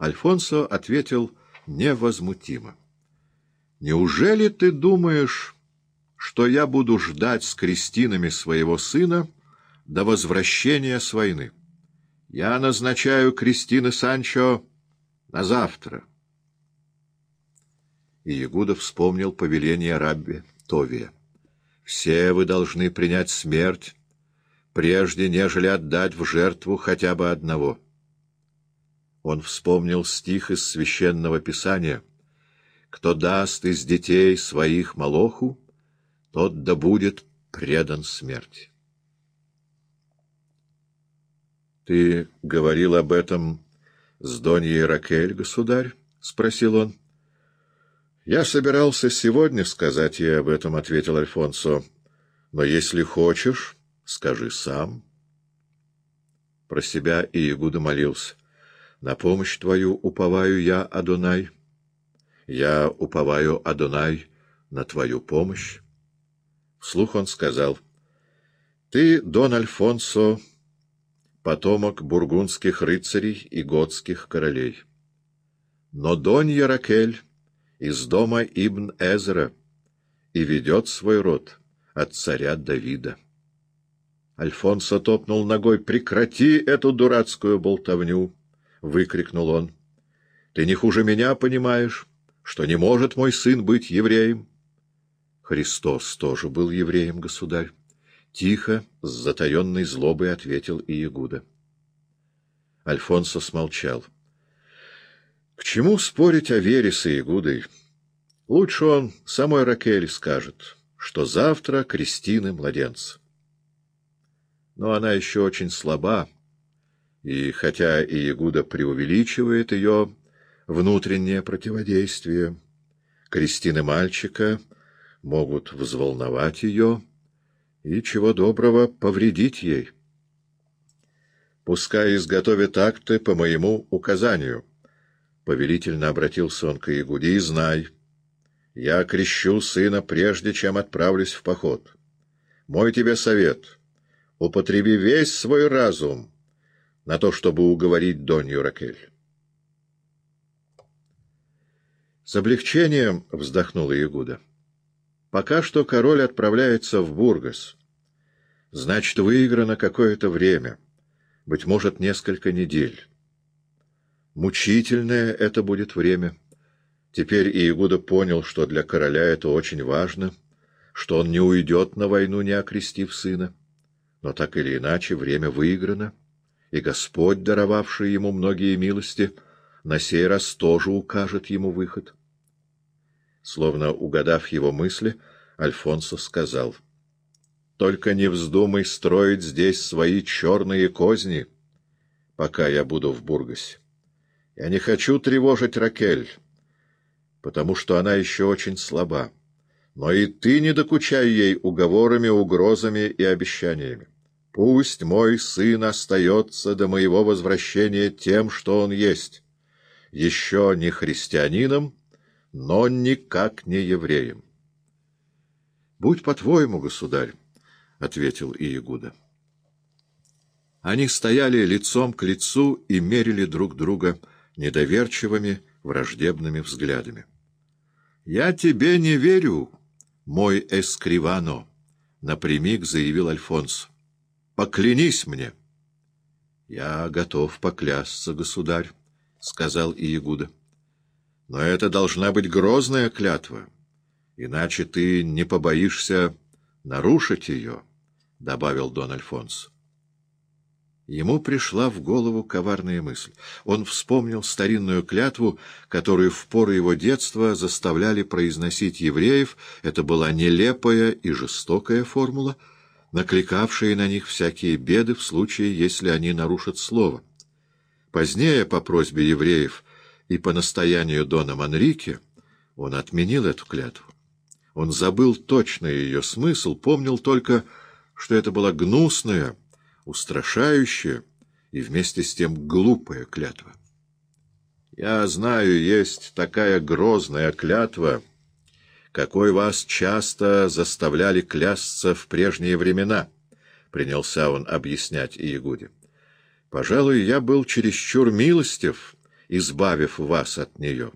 Альфонсо ответил невозмутимо. «Неужели ты думаешь, что я буду ждать с крестинами своего сына до возвращения с войны? Я назначаю крестины Санчо на завтра». И Ягуда вспомнил повеление Рабби Товия. «Все вы должны принять смерть, прежде нежели отдать в жертву хотя бы одного». Он вспомнил стих из Священного Писания «Кто даст из детей своих Молоху, тот да будет предан смерти». «Ты говорил об этом с Доньей Ракель, государь?» — спросил он. «Я собирался сегодня сказать ей об этом», — ответил Альфонсо. «Но если хочешь, скажи сам». Про себя Иегуда молился. «На помощь твою уповаю я, Адонай. Я уповаю, Адонай, на твою помощь». Вслух он сказал. «Ты, Дон Альфонсо, потомок бургундских рыцарей и готских королей. Но Донья Ракель...» из дома Ибн Эзра и ведет свой род от царя Давида. Альфонсо топнул ногой. «Прекрати эту дурацкую болтовню!» — выкрикнул он. «Ты не хуже меня понимаешь, что не может мой сын быть евреем?» Христос тоже был евреем, государь. Тихо, с затаенной злобой ответил Иегуда. Альфонсо смолчал. К чему спорить о вере с Иегудой? Лучше он самой Ракель скажет, что завтра крестины младенца. Но она еще очень слаба, и хотя Иегуда преувеличивает ее внутреннее противодействие, крестины мальчика могут взволновать ее и, чего доброго, повредить ей. Пускай изготовят акты по моему указанию — Повелительно обратился он к Иегуде, — и знай, я крещу сына, прежде чем отправлюсь в поход. Мой тебе совет — употреби весь свой разум на то, чтобы уговорить Донью Ракель. С облегчением вздохнула Ягуда. Пока что король отправляется в Бургас. Значит, выиграно какое-то время, быть может, несколько недель. Мучительное это будет время. Теперь Иегуда понял, что для короля это очень важно, что он не уйдет на войну, не окрестив сына. Но так или иначе время выиграно, и Господь, даровавший ему многие милости, на сей раз тоже укажет ему выход. Словно угадав его мысли, Альфонсо сказал, «Только не вздумай строить здесь свои черные козни, пока я буду в Бургасе. Я не хочу тревожить Ракель, потому что она еще очень слаба. Но и ты не докучай ей уговорами, угрозами и обещаниями. Пусть мой сын остается до моего возвращения тем, что он есть. Еще не христианином, но никак не евреем. — Будь по-твоему, государь, — ответил Иегуда. Они стояли лицом к лицу и мерили друг друга недоверчивыми, враждебными взглядами. — Я тебе не верю, мой эскривано, — напрямик заявил Альфонс. — Поклянись мне. — Я готов поклясться, государь, — сказал Иегуда. — Но это должна быть грозная клятва, иначе ты не побоишься нарушить ее, — добавил Дон Альфонс. Ему пришла в голову коварная мысль. Он вспомнил старинную клятву, которую в пору его детства заставляли произносить евреев. Это была нелепая и жестокая формула, накликавшая на них всякие беды в случае, если они нарушат слово. Позднее, по просьбе евреев и по настоянию Дона Манрике, он отменил эту клятву. Он забыл точно ее смысл, помнил только, что это была гнусная, устрашающая и вместе с тем глупая клятва. Я знаю, есть такая грозная клятва, какой вас часто заставляли клясться в прежние времена, — принялся он объяснять Иегуде. Пожалуй, я был чересчур милостив избавив вас от нее.